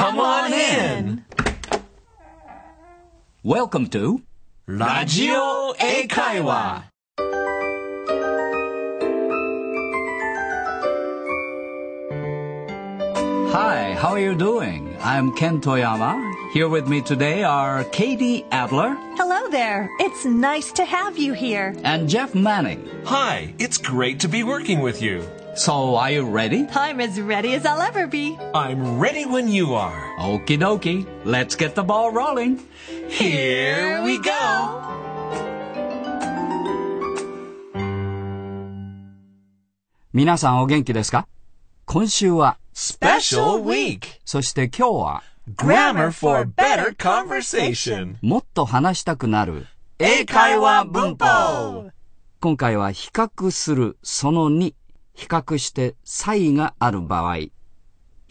Come on in! Welcome to ラジオ英会話 Hi, how are you doing? I'm Ken Toyama. Here with me today are Katie Adler Hello there. It's nice to have you here. and Jeff Manning. Hi, it's great to be working with you. So, are you ready? I'm as ready as I'll ever be. I'm ready when you are. Okie dokie. Let's get the ball rolling. Here we go! 皆さんお元気ですか今週は、 Special week! そして今日は、 Grammar for better conversation! もっと話したくなる、英会話文法今回は比較するその2、比較して差異がある場合。比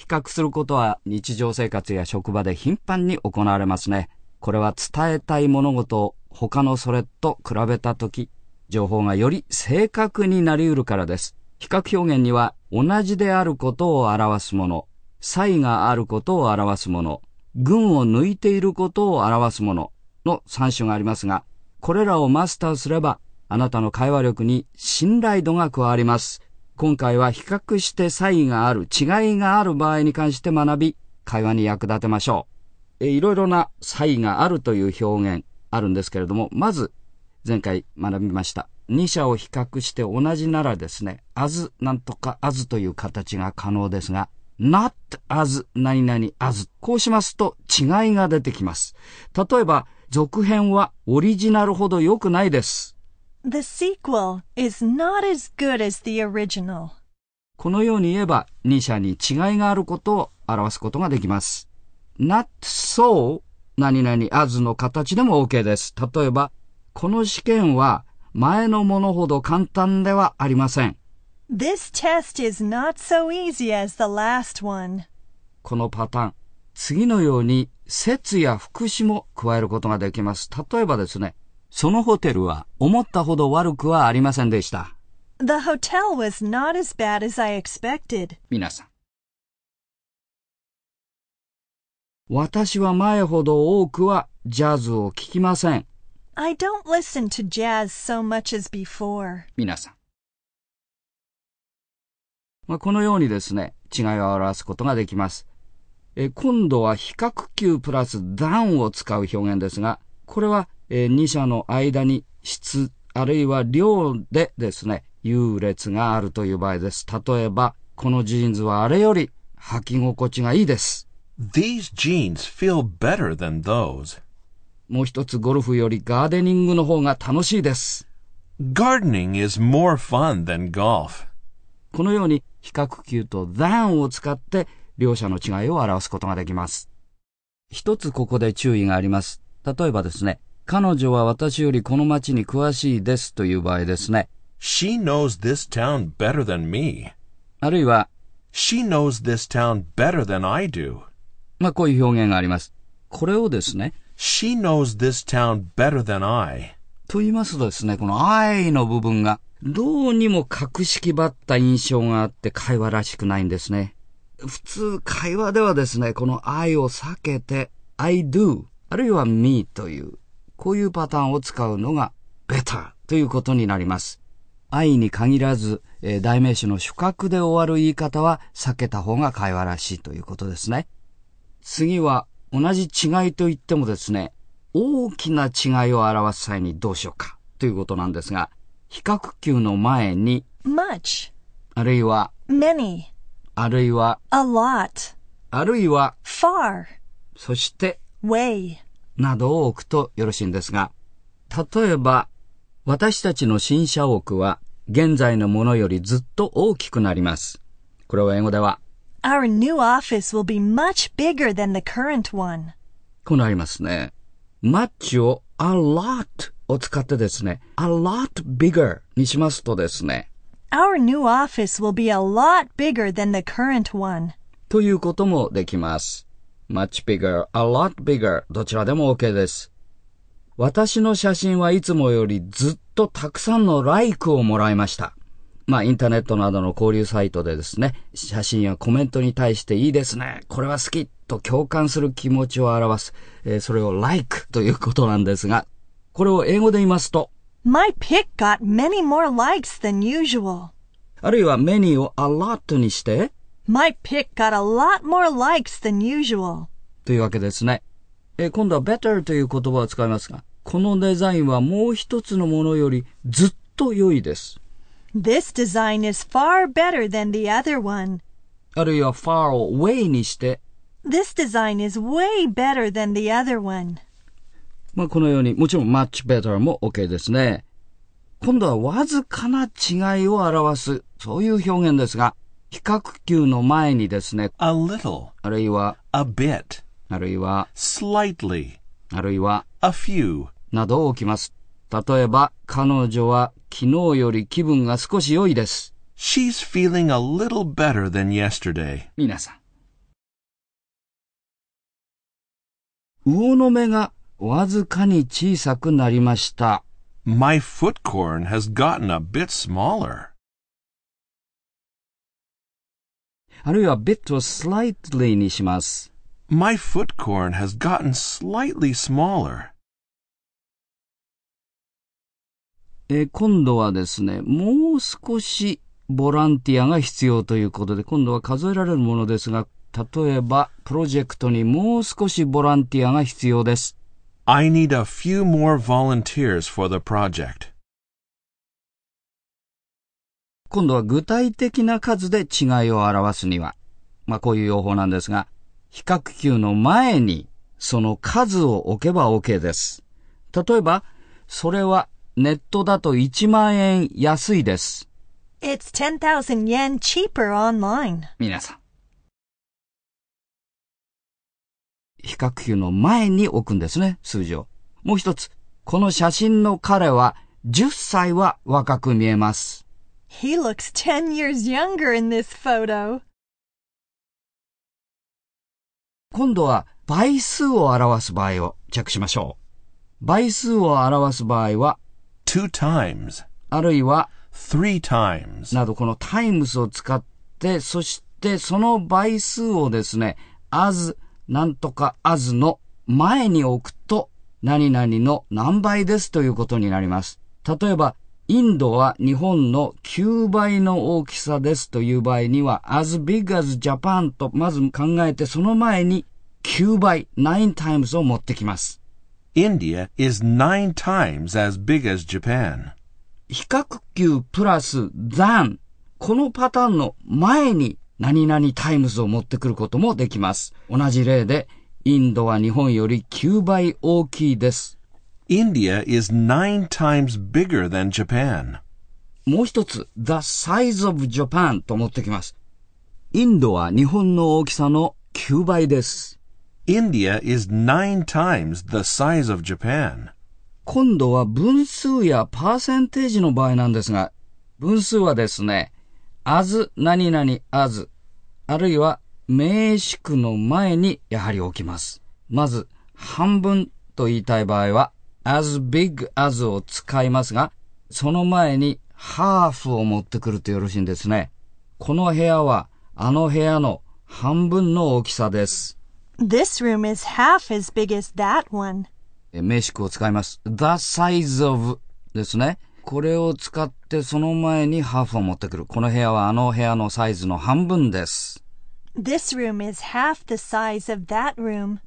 較することは日常生活や職場で頻繁に行われますね。これは伝えたい物事を他のそれと比べたとき、情報がより正確になり得るからです。比較表現には同じであることを表すもの、差異があることを表すもの、群を抜いていることを表すものの3種がありますが、これらをマスターすれば、あなたの会話力に信頼度が加わります。今回は比較して差異がある、違いがある場合に関して学び、会話に役立てましょう。えいろいろな差異があるという表現あるんですけれども、まず、前回学びました。二者を比較して同じならですね、as なんとか as という形が可能ですが、not as 何々 as こうしますと違いが出てきます。例えば、続編はオリジナルほど良くないです。The sequel is not as good as the original. このように言えば、二者に違いがあることを表すことができます。not so 何々 as の形でも OK です。例えば、この試験は前のものほど簡単ではありません。This test is not so easy as the last one. このパターン、次のように説や副詞も加えることができます。例えばですね、そのホテルは思ったほど悪くはありませんでした。 The hotel was not as bad as I expected. 皆さん。私は前ほど多くはジャズを聴きません。 I don't listen to jazz so much as before. 皆さん。 まあ、このようにですね、違いを表すことができます。えー今度は比較級プラス than を使う表現ですが、これは、えー二者の間に質あるいは量でですね、優劣があるという場合です。例えば、このジーンズはあれより履き心地がいいです。These jeans feel better than those. もう一つゴルフよりガーデニングの方が楽しいです。Gardening is more fun than golf. このように比較級と than を使って両者の違いを表すことができます。一つここで注意があります。例えばですね、彼女は私よりこの街に詳しいですという場合ですね。She knows this town better than me. あるいは、She knows this town better than I do. まあこういう表現があります。これをですね、She knows this town better than I. と言いますとですね、この I の部分がどうにも格式ばった印象があって会話らしくないんですね。普通会話ではですね、この I を避けて I do あるいは me というこういうパターンを使うのが better ということになります。I に限らず、えー代名詞の主格で終わる言い方は避けた方が会話らしいということですね。次は同じ違いと言ってもですね、大きな違いを表す際にどうしようかということなんですが、比較級の前に、Much. あるいは、Many. あるいは、A lot. あるいは、Far. そして、Way. などを置くとよろしいんですが、例えば、私たちの新社屋は現在のものよりずっと大きくなります。これを英語では、Our new office will be much bigger than the current one. こうなりますね。much を a lot を使ってですね、a lot bigger にしますとですね、Our new office will be a lot bigger than the current one. ということもできます。much bigger, a lot bigger どちらでも OK です。私の写真はいつもよりずっとたくさんの like をもらいました。まあ、インターネットなどの交流サイトでですね、写真やコメントに対していいですね、これは好きと共感する気持ちを表す、えーそれを like ということなんですが、これを英語で言いますと、My pic got many more likes than usual. あるいは many を a lot にして、My pic got a lot more likes than usual. というわけですね。えー今度は better という言葉を使いますが、このデザインはもう一つのものよりずっと良いです。This design is far better than the other one. あるいは far を way にして、This design is way better than the other one. まあ、このように、もちろん much better も OK ですね。今度はわずかな違いを表す、そういう表現ですが、比較級の前にですね、A little, あるいは、a bit, あるいは、slightly, あるいは、a few. などを置きます。例えば、彼女は昨日より気分が少し良いです。She's feeling a little better than yesterday. 皆さん。魚の目がわずかに小さくなりました。My foot corn has gotten a bit smaller. あるいは bit を slightly にします。My foot corn has gotten slightly smaller. えー今度はですね、もう少しボランティアが必要ということで、今度は数えられるものですが、例えば、プロジェクトにもう少しボランティアが必要です。I need a few more volunteers for the project. 今度は具体的な数で違いを表すには、まあこういう用法なんですが、比較級の前にその数を置けば OK です。例えば、それはネットだと1万円安いです。It's 10,000 yen cheaper online. 皆さん。比較級の前に置くんですね、数字を。もう一つ、この写真の彼は10歳は若く見えます。He looks 10 years younger in this photo. 今度は倍数を表す場合をチェックしましょう。倍数を表す場合は、Two times, あるいは、three times, などこの times を使って、そしてその倍数をですね、as なんとか as の前に置くと、何々の何倍ですということになります。例えば、インドは日本の9倍の大きさですという場合には、as big as Japan とまず考えて、その前に9倍、9 times を持ってきます。India is nine times as big as Japan. 比較級プラス than このパターンの前に何々 times を持ってくることもできます。同じ例で、インドは日本より9倍大きいです。India is nine times bigger than Japan. もう一つ、the size of Japan と持ってきます。インドは日本の大きさの9倍です。India is nine times the size of Japan. 今度は分数やパーセンテージの場合なんですが、分数はですね、as 何々 as あるいは名詞句の前にやはり置きます。まず、半分と言いたい場合は as big as を使いますが、その前に half を持ってくるとよろしいんですね。この部屋はあの部屋の半分の大きさです。This room is half as big as that one. え名詞句を使います。the size of ですね。これを使ってその前に half を持ってくる。この部屋はあの部屋のサイズの半分です。This room is half the size of that room.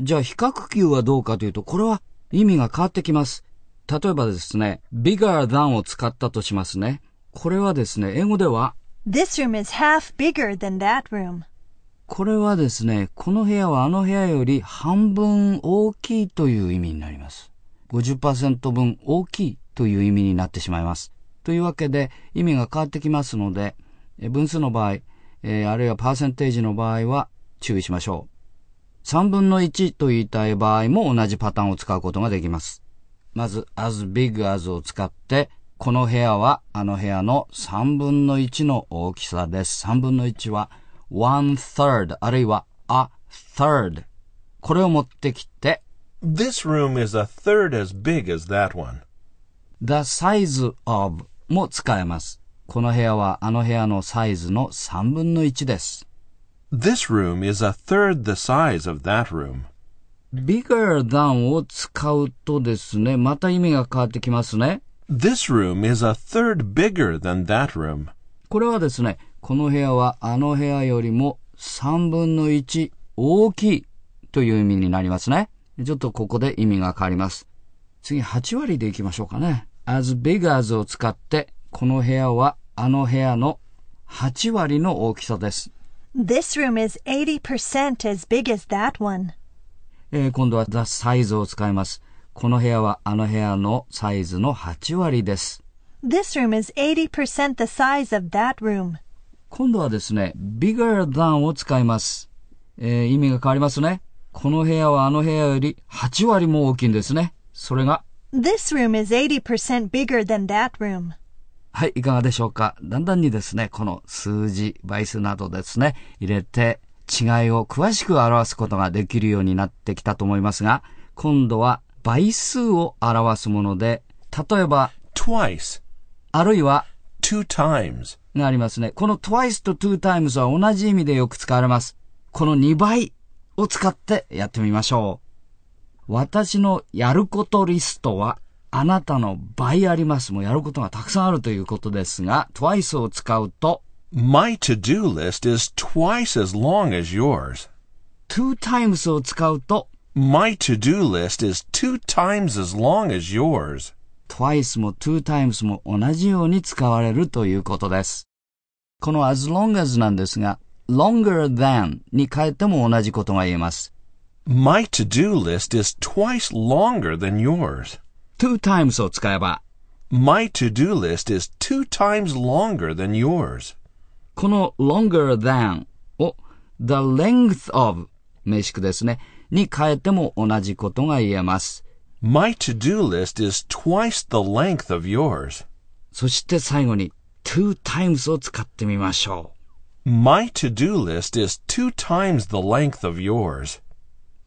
じゃあ比較級はどうかというと、これは意味が変わってきます。例えばですね、bigger than を使ったとしますね。これはですね、英語では、This room is half bigger than that room. これはですね、この部屋はあの部屋より半分大きいという意味になります。50%分大きいという意味になってしまいます。というわけで意味が変わってきますので、分数の場合、えーあるいはパーセンテージの場合は注意しましょう。3分の1と言いたい場合も同じパターンを使うことができます。まず as big as を使って、この部屋はあの部屋の3分の1の大きさです。3分の1は one third あるいは a third。これを持ってきて、This room is a third as big as that one. The size of も使えます。この部屋はあの部屋のサイズの3分の1です。This room is a third the size of that room. bigger than を使うとですね、また意味が変わってきますね。This room is a third bigger than that room. これはですね、この部屋はあの部屋よりも3分の1大きいという意味になりますね。ちょっとここで意味が変わります。次8割でいきましょうかね。As big as を使って、この部屋はあの部屋の8割の大きさです。This room is 80% as big as that one. えー今度は the size を使います。この部屋はあの部屋のサイズの8割です。This room is 80% the size of that room. 今度はですね、bigger than を使います。えー意味が変わりますね。この部屋はあの部屋より8割も大きいんですね。それが、This room is 80% bigger than that room. はい、いかがでしょうか？だんだんにですね、この数字、倍数などですね、入れて違いを詳しく表すことができるようになってきたと思いますが、今度は倍数を表すもので、例えば、Twice. あるいは Two times. がありますね。この twice と two times は同じ意味でよく使われます。この2倍を使ってやってみましょう。私のやることリストはあなたの倍あります。もうやることがたくさんあるということですが、twice を使うと My to-do list is twice as long as yours. two times を使うと My to-do list is two times as long as yours. twice も two times も同じように使われるということです。この as long as なんですが、longer than に変えても同じことが言えます。My to-do list is twice longer than yours. two times を使えば、 My to-do list is two times longer than yours. この longer than を the length of 名詞句ですね。に変えても同じことが言えます。 My to-do list is twice the length of yours. そして最後に two times を使ってみましょ My to-do list is two times the length of yours.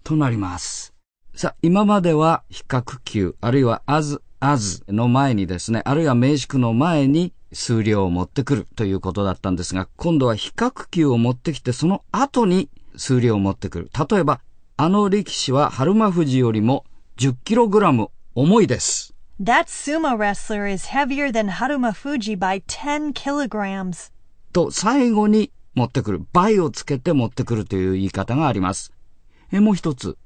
う。となります。さあ、今までは比較級、あるいは as, as の前にですね、あるいは名詞句の前に数量を持ってくるということだったんですが、今度は比較級を持ってきてその後に数量を持ってくる。例えば、あの力士は春馬富士よりも 10kg 重いです。That sumo wrestler is heavier than Haruma Fuji by 10 kilograms. と最後に持ってくる。倍をつけて持ってくるという言い方があります。え、もう一つ。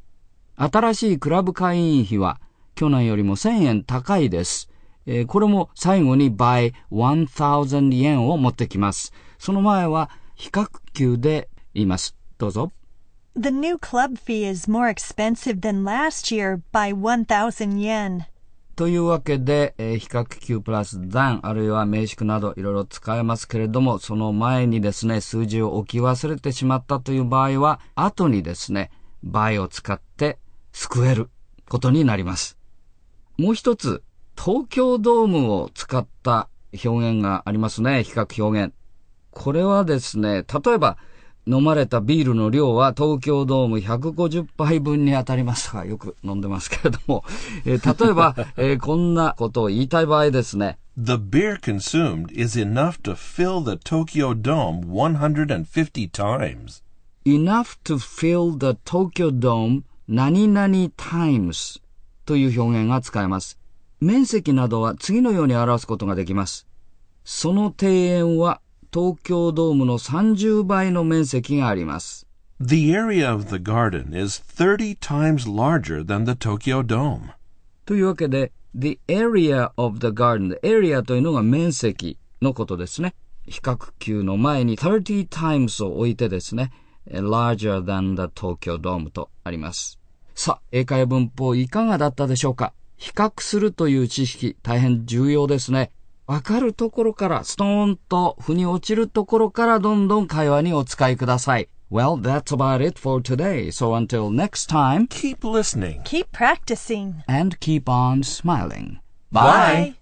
新しいクラブ会員費は去年よりも1000円高いです。えーこれも最後に by 1000 yen を持ってきます。その前は比較級で言います。どうぞ。The new club fee is more expensive than last year by 1,000 yen. というわけで、えー比較級プラス than あるいは名詞句などいろいろ使えますけれども、その前にですね、数字を置き忘れてしまったという場合は、後にですね、倍を使って救えることになります。もう一つ、東京ドームを使った表現がありますね、比較表現。これはですね、例えば、飲まれたビールの量は東京ドーム150杯分に当たりますが、よく飲んでますけれども、えー例えば、えーこんなことを言いたい場合ですね、The beer consumed is enough to fill the Tokyo Dome 150 times. Enough to fill the Tokyo Dome 何々 times という表現が使えます。面積などは次のように表すことができます。その庭園は東京ドームの30倍の面積があります。The area of the garden is 30 times larger than the Tokyo Dome. というわけで、the area of the garden, area というのが面積のことですね。比較級の前に30 times を置いてですね、え larger than the Tokyo Dome とあります。さあ、英会文法いかがだったでしょうか比較するという知識、大変重要ですね。わかるところから、ストーンと腑に落ちるところからどんどん会話にお使いください。Well, that's about it for today. So until next time, Keep listening. Keep practicing. and keep on smiling. Bye.